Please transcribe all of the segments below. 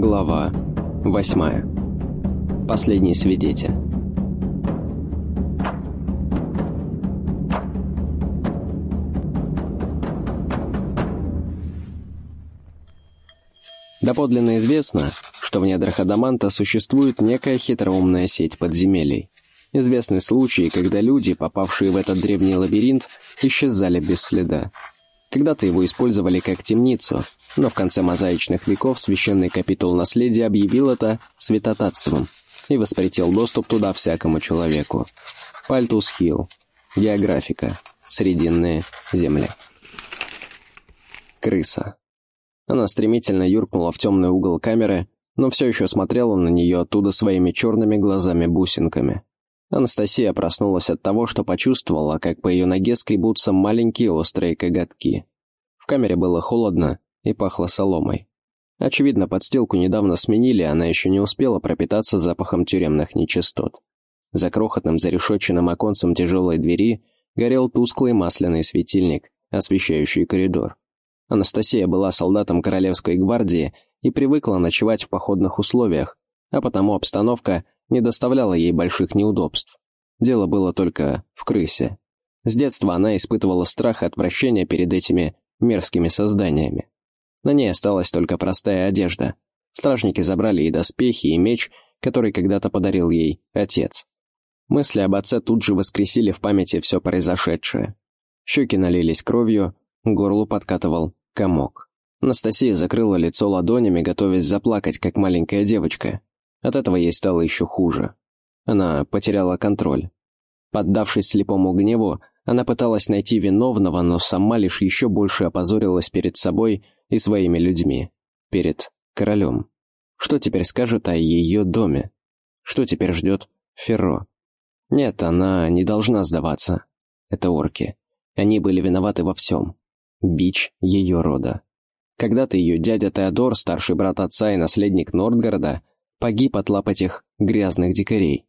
Глава 8. Последний свидетель. Доподлинно известно, что в недрах Адаманта существует некая хитроумная сеть подземелий. Известны случаи, когда люди, попавшие в этот древний лабиринт, исчезали без следа. Когда-то его использовали как темницу, но в конце мозаичных веков священный капитул наследия объявил это святотатством и воспретил доступ туда всякому человеку. Пальтус Хилл. Географика. Срединные земли. Крыса. Она стремительно юркнула в темный угол камеры, но все еще смотрела на нее оттуда своими черными глазами-бусинками. Анастасия проснулась от того, что почувствовала, как по ее ноге скребутся маленькие острые коготки. В камере было холодно и пахло соломой. Очевидно, подстилку недавно сменили, она еще не успела пропитаться запахом тюремных нечистот. За крохотным зарешетченным оконцем тяжелой двери горел тусклый масляный светильник, освещающий коридор. Анастасия была солдатом Королевской гвардии и привыкла ночевать в походных условиях, а потому обстановка не доставляла ей больших неудобств. Дело было только в крысе. С детства она испытывала страх и отвращение перед этими мерзкими созданиями. На ней осталась только простая одежда. Стражники забрали и доспехи, и меч, который когда-то подарил ей отец. Мысли об отце тут же воскресили в памяти все произошедшее. Щеки налились кровью, горлу подкатывал комок. Анастасия закрыла лицо ладонями, готовясь заплакать, как маленькая девочка. От этого ей стало еще хуже. Она потеряла контроль. Поддавшись слепому гневу, она пыталась найти виновного, но сама лишь еще больше опозорилась перед собой и своими людьми. Перед королем. Что теперь скажет о ее доме? Что теперь ждет Ферро? Нет, она не должна сдаваться. Это орки. Они были виноваты во всем. Бич ее рода. Когда-то ее дядя Теодор, старший брат отца и наследник Нордгорода, погиб от лап этих грязных дикарей.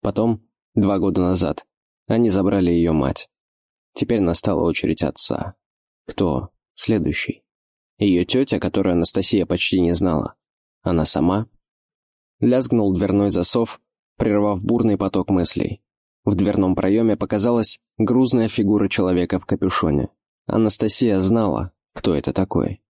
Потом, два года назад, они забрали ее мать. Теперь настала очередь отца. Кто следующий? Ее тетя, которую Анастасия почти не знала. Она сама? Лязгнул дверной засов, прервав бурный поток мыслей. В дверном проеме показалась грузная фигура человека в капюшоне. Анастасия знала, кто это такой.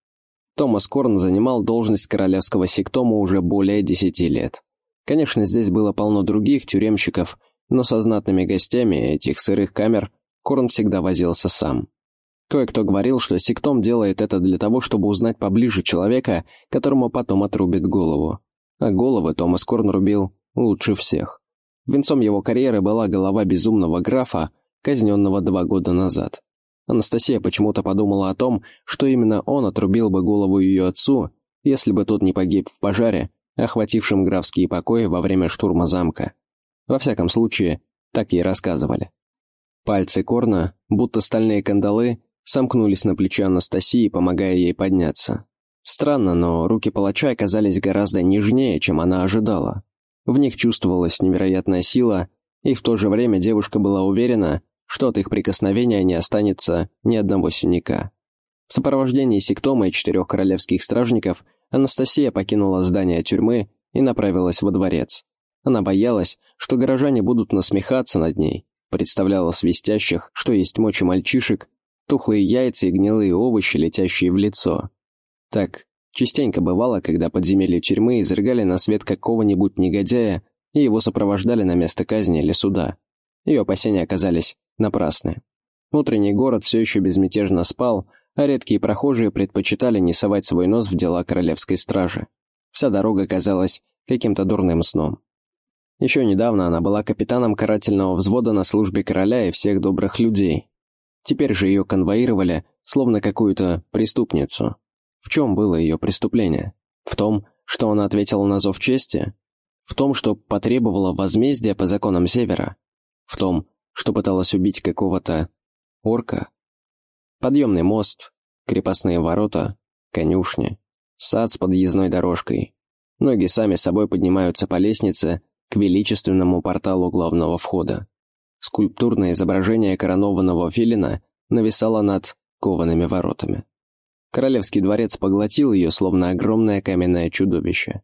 Томас Корн занимал должность королевского сектома уже более десяти лет. Конечно, здесь было полно других тюремщиков, но со знатными гостями этих сырых камер Корн всегда возился сам. Кое-кто говорил, что сектом делает это для того, чтобы узнать поближе человека, которому потом отрубит голову. А головы Томас Корн рубил лучше всех. Венцом его карьеры была голова безумного графа, казненного два года назад. Анастасия почему-то подумала о том, что именно он отрубил бы голову ее отцу, если бы тот не погиб в пожаре, охватившем графские покои во время штурма замка. Во всяком случае, так ей рассказывали. Пальцы Корна, будто стальные кандалы, сомкнулись на плече Анастасии, помогая ей подняться. Странно, но руки палача оказались гораздо нежнее, чем она ожидала. В них чувствовалась невероятная сила, и в то же время девушка была уверена, что от их прикосновения не останется ни одного синяка. В сопровождении сектома и четырех королевских стражников Анастасия покинула здание тюрьмы и направилась во дворец. Она боялась, что горожане будут насмехаться над ней, представляла свистящих, что есть мочи мальчишек, тухлые яйца и гнилые овощи, летящие в лицо. Так частенько бывало, когда подземелья тюрьмы изрыгали на свет какого-нибудь негодяя и его сопровождали на место казни или суда. Ее опасения оказались напрасны. Внутренний город все еще безмятежно спал, а редкие прохожие предпочитали не совать свой нос в дела королевской стражи. Вся дорога казалась каким-то дурным сном. Еще недавно она была капитаном карательного взвода на службе короля и всех добрых людей. Теперь же ее конвоировали, словно какую-то преступницу. В чем было ее преступление? В том, что она ответила на зов чести? В том, что потребовала возмездия по законам Севера? В том, что пыталась убить какого-то орка. Подъемный мост, крепостные ворота, конюшни, сад с подъездной дорожкой. Ноги сами собой поднимаются по лестнице к величественному порталу главного входа. Скульптурное изображение коронованного филина нависало над коваными воротами. Королевский дворец поглотил ее, словно огромное каменное чудовище.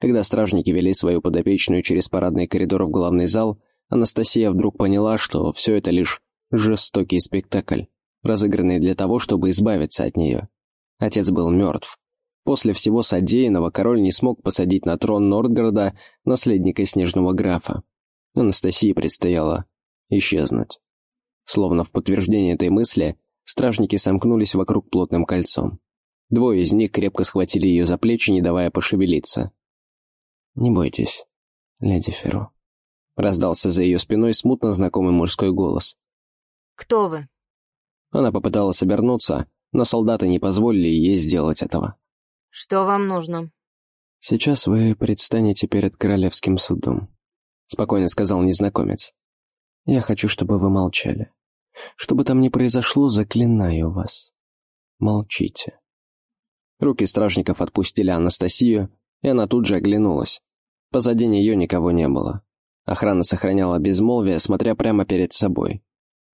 Когда стражники вели свою подопечную через парадный коридор в главный зал, Анастасия вдруг поняла, что все это лишь жестокий спектакль, разыгранный для того, чтобы избавиться от нее. Отец был мертв. После всего содеянного король не смог посадить на трон Нордгорода наследника снежного графа. Анастасии предстояло исчезнуть. Словно в подтверждение этой мысли, стражники сомкнулись вокруг плотным кольцом. Двое из них крепко схватили ее за плечи, не давая пошевелиться. «Не бойтесь, леди Ферро», — раздался за ее спиной смутно знакомый мужской голос. «Кто вы?» Она попыталась обернуться, но солдаты не позволили ей сделать этого. «Что вам нужно?» «Сейчас вы предстанете перед королевским судом», — спокойно сказал незнакомец. «Я хочу, чтобы вы молчали. Что бы там ни произошло, заклинаю вас. Молчите». Руки стражников отпустили Анастасию, и она тут же оглянулась. Позади нее никого не было. Охрана сохраняла безмолвие, смотря прямо перед собой.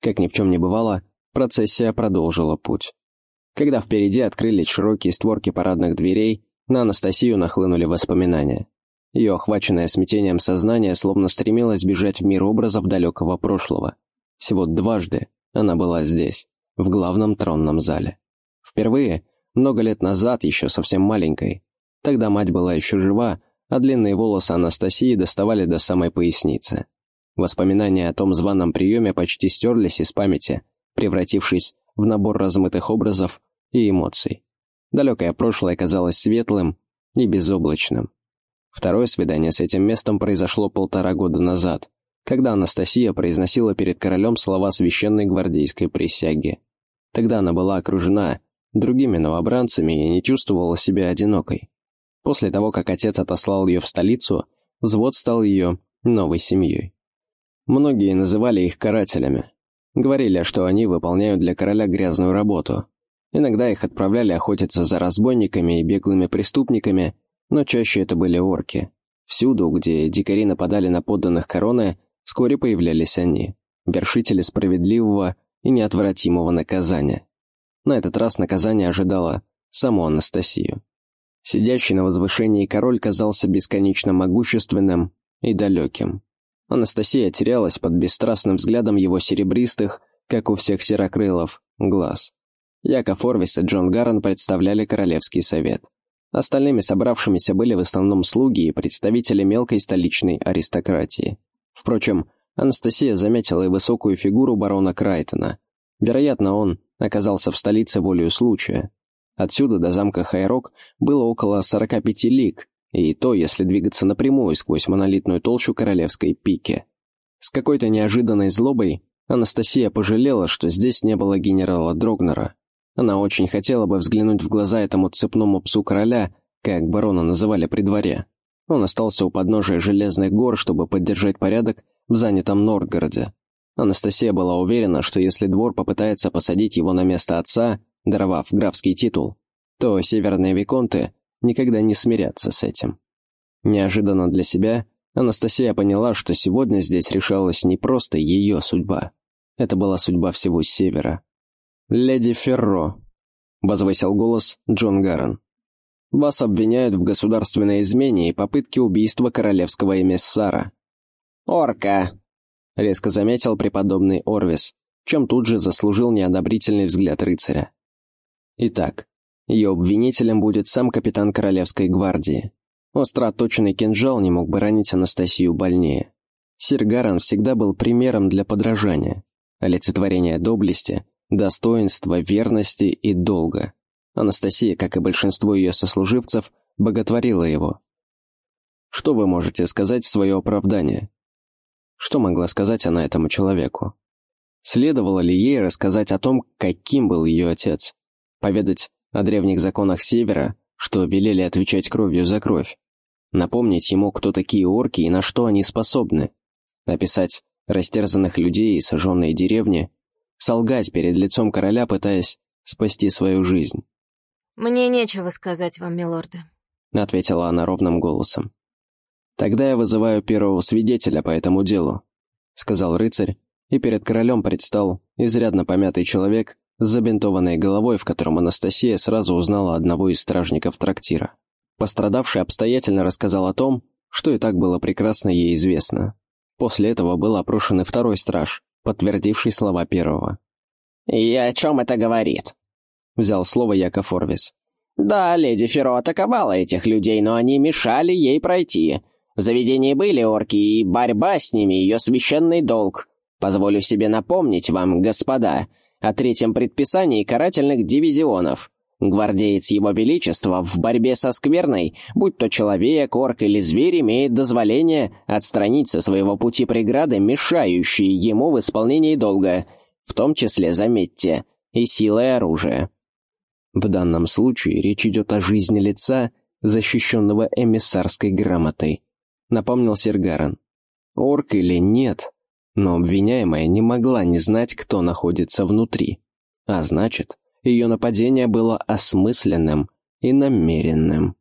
Как ни в чем не бывало, процессия продолжила путь. Когда впереди открылись широкие створки парадных дверей, на Анастасию нахлынули воспоминания. Ее охваченное смятением сознание словно стремилось бежать в мир образов далекого прошлого. Всего дважды она была здесь, в главном тронном зале. Впервые, много лет назад, еще совсем маленькой. Тогда мать была еще жива, а длинные волосы Анастасии доставали до самой поясницы. Воспоминания о том званом приеме почти стерлись из памяти, превратившись в набор размытых образов и эмоций. Далекое прошлое казалось светлым и безоблачным. Второе свидание с этим местом произошло полтора года назад, когда Анастасия произносила перед королем слова священной гвардейской присяги. Тогда она была окружена другими новобранцами и не чувствовала себя одинокой. После того, как отец отослал ее в столицу, взвод стал ее новой семьей. Многие называли их карателями. Говорили, что они выполняют для короля грязную работу, Иногда их отправляли охотиться за разбойниками и беглыми преступниками, но чаще это были орки. Всюду, где дикари нападали на подданных короны, вскоре появлялись они, вершители справедливого и неотвратимого наказания. На этот раз наказание ожидало саму Анастасию. Сидящий на возвышении король казался бесконечно могущественным и далеким. Анастасия терялась под бесстрастным взглядом его серебристых, как у всех серокрылов, глаз. Яков Орвис и Джон Гаррен представляли Королевский совет. Остальными собравшимися были в основном слуги и представители мелкой столичной аристократии. Впрочем, Анастасия заметила и высокую фигуру барона Крайтона. Вероятно, он оказался в столице волею случая. Отсюда до замка Хайрок было около 45 лиг, и то, если двигаться напрямую сквозь монолитную толщу королевской пики. С какой-то неожиданной злобой Анастасия пожалела, что здесь не было генерала Дрогнера. Она очень хотела бы взглянуть в глаза этому цепному псу короля, как барона называли при дворе. Он остался у подножия Железных гор, чтобы поддержать порядок в занятом Нордгороде. Анастасия была уверена, что если двор попытается посадить его на место отца, даровав графский титул, то северные виконты никогда не смирятся с этим. Неожиданно для себя Анастасия поняла, что сегодня здесь решалась не просто ее судьба. Это была судьба всего Севера. «Леди Ферро», — возвысил голос Джон Гаррен. «Вас обвиняют в государственной измене и попытке убийства королевского эмиссара». «Орка», — резко заметил преподобный Орвис, чем тут же заслужил неодобрительный взгляд рыцаря. Итак, ее обвинителем будет сам капитан Королевской гвардии. Остро отточенный кинжал не мог бы ранить Анастасию больнее. Сир Гаррен всегда был примером для подражания, олицетворение доблести — достоинства, верности и долга. Анастасия, как и большинство ее сослуживцев, боготворила его. Что вы можете сказать в свое оправдание? Что могла сказать она этому человеку? Следовало ли ей рассказать о том, каким был ее отец? Поведать о древних законах Севера, что велели отвечать кровью за кровь? Напомнить ему, кто такие орки и на что они способны? Написать растерзанных людей и сожженные деревни, солгать перед лицом короля, пытаясь спасти свою жизнь. «Мне нечего сказать вам, милорды», — ответила она ровным голосом. «Тогда я вызываю первого свидетеля по этому делу», — сказал рыцарь, и перед королем предстал изрядно помятый человек с забинтованной головой, в котором Анастасия сразу узнала одного из стражников трактира. Пострадавший обстоятельно рассказал о том, что и так было прекрасно ей известно. После этого был опрошен и второй страж, подтвердивший слова первого. «И о чем это говорит?» — взял слово Яков Орвис. «Да, леди Феро атаковала этих людей, но они мешали ей пройти. В заведении были орки, и борьба с ними — ее священный долг. Позволю себе напомнить вам, господа, о третьем предписании карательных дивизионов. Гвардеец Его Величества в борьбе со скверной, будь то человек, орк или зверь, имеет дозволение отстранить со своего пути преграды, мешающие ему в исполнении долга, в том числе, заметьте, и силой оружия. В данном случае речь идет о жизни лица, защищенного эмиссарской грамотой, напомнил Сергаран. Орк или нет, но обвиняемая не могла не знать, кто находится внутри. А значит, ее нападение было осмысленным и намеренным.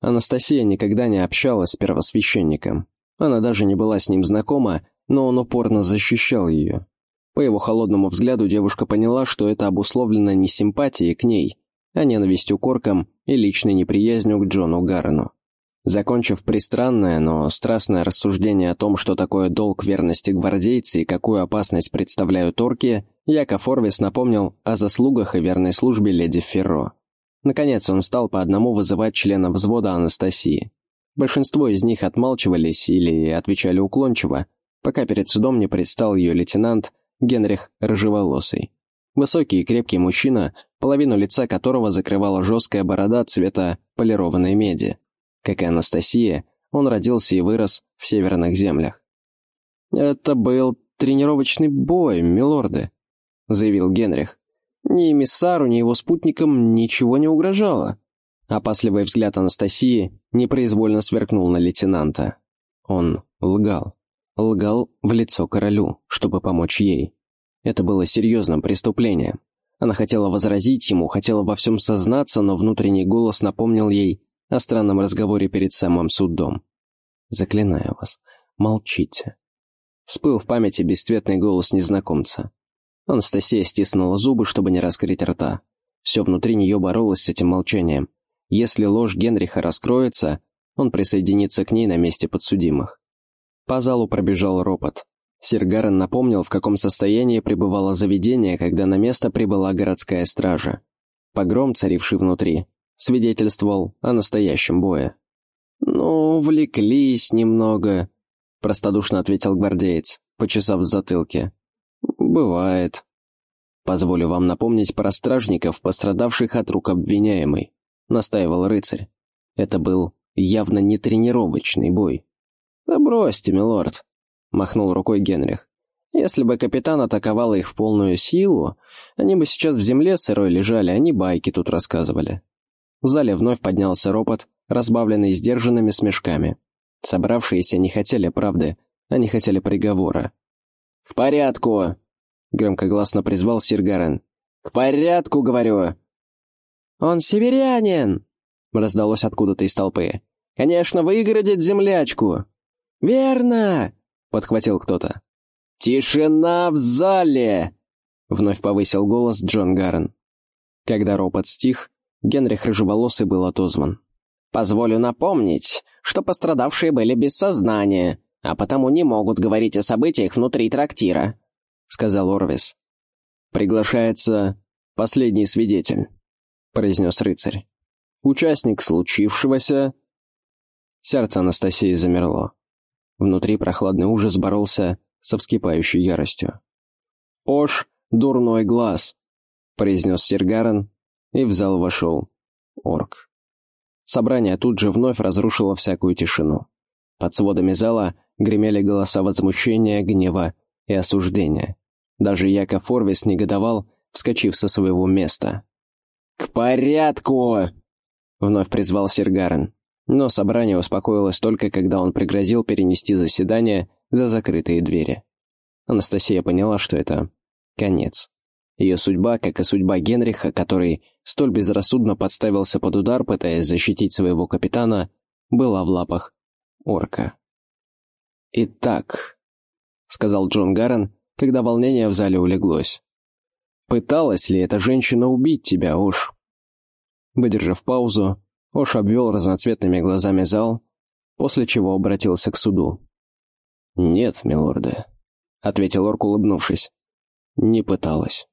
Анастасия никогда не общалась с первосвященником. Она даже не была с ним знакома, но он упорно защищал ее. По его холодному взгляду девушка поняла, что это обусловлено не симпатией к ней, а ненавистью к оркам и личной неприязнью к Джону Гаррену. Закончив пристранное, но страстное рассуждение о том, что такое долг верности гвардейцы и какую опасность представляют орки, Яков Орвис напомнил о заслугах и верной службе леди Ферро. Наконец он стал по одному вызывать членов взвода Анастасии. Большинство из них отмалчивались или отвечали уклончиво, пока перед судом не предстал ее лейтенант Генрих Рыжеволосый. Высокий и крепкий мужчина, половину лица которого закрывала жесткая борода цвета полированной меди. Как и Анастасия, он родился и вырос в северных землях. «Это был тренировочный бой, милорды», — заявил Генрих. «Ни эмиссару, ни его спутникам ничего не угрожало». Опасливый взгляд Анастасии непроизвольно сверкнул на лейтенанта. Он лгал. Лгал в лицо королю, чтобы помочь ей. Это было серьезным преступлением. Она хотела возразить ему, хотела во всем сознаться, но внутренний голос напомнил ей о странном разговоре перед самым судом. «Заклинаю вас, молчите». Всплыл в памяти бесцветный голос незнакомца. Анастасия стиснула зубы, чтобы не раскрыть рта. Все внутри нее боролось с этим молчанием. Если ложь Генриха раскроется, он присоединится к ней на месте подсудимых. По залу пробежал ропот. Сиргарен напомнил, в каком состоянии пребывало заведение, когда на место прибыла городская стража. Погром, царивший внутри, свидетельствовал о настоящем бое. «Ну, влеклись немного», — простодушно ответил гвардеец, почесав в затылке. «Бывает. Позволю вам напомнить про стражников, пострадавших от рук обвиняемой», — настаивал рыцарь. Это был явно не тренировочный бой. «Да бросьте, милорд», — махнул рукой Генрих. «Если бы капитан атаковал их в полную силу, они бы сейчас в земле сырой лежали, они байки тут рассказывали». В зале вновь поднялся ропот, разбавленный сдержанными смешками. Собравшиеся не хотели правды, они хотели приговора. «К порядку!» — громкогласно призвал Сир Гарен. «К порядку, говорю!» «Он северянин!» — раздалось откуда-то из толпы. «Конечно, выгородит землячку!» «Верно!» — подхватил кто-то. «Тишина в зале!» — вновь повысил голос Джон Гарен. Когда ропот стих, Генрих Рыжеволосый был отозван. «Позволю напомнить, что пострадавшие были без сознания, а потому не могут говорить о событиях внутри трактира», — сказал Орвис. «Приглашается последний свидетель», — произнес рыцарь. «Участник случившегося...» Сердце Анастасии замерло. Внутри прохладный ужас боролся со вскипающей яростью. «Ош, дурной глаз», — произнес Сергарен, и в зал вошел орк. Собрание тут же вновь разрушило всякую тишину. Под сводами зала гремели голоса возмущения, гнева и осуждения. Даже Яков Орвис негодовал, вскочив со своего места. «К порядку!» — вновь призвал Сергарен. Но собрание успокоилось только, когда он пригрозил перенести заседание за закрытые двери. Анастасия поняла, что это конец. Ее судьба, как и судьба Генриха, который столь безрассудно подставился под удар, пытаясь защитить своего капитана, была в лапах орка. «Итак», — сказал Джон Гаррен, когда волнение в зале улеглось. Пыталась ли эта женщина убить тебя, Ош?» Выдержав паузу, Ош обвел разноцветными глазами зал, после чего обратился к суду. «Нет, милорды», — ответил Орк, улыбнувшись. «Не пыталась».